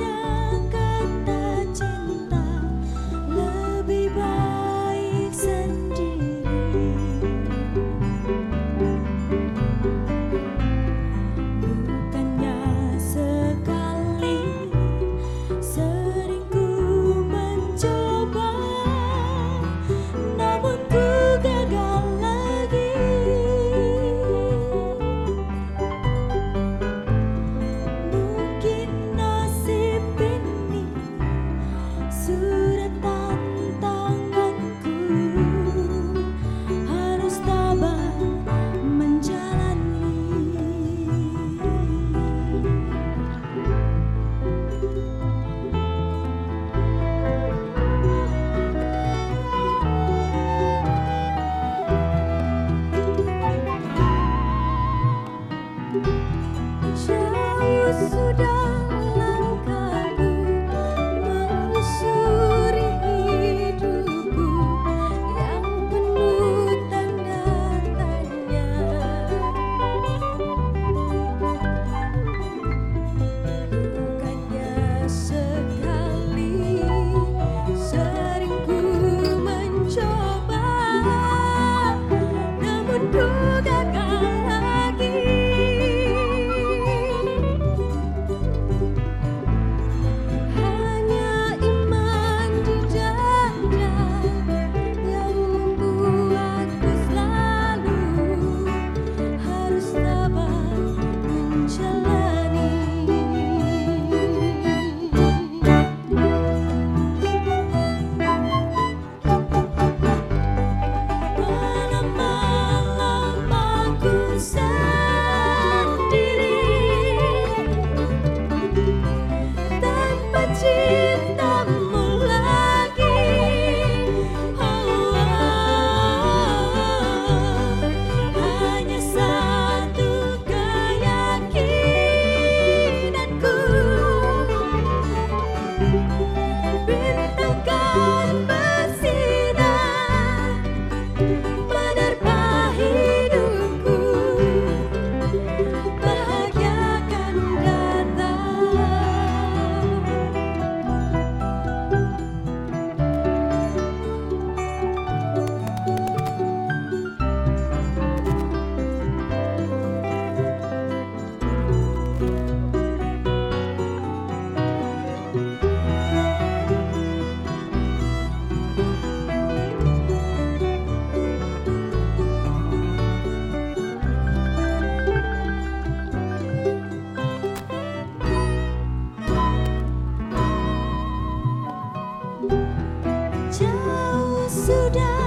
yeah. sudah so cinta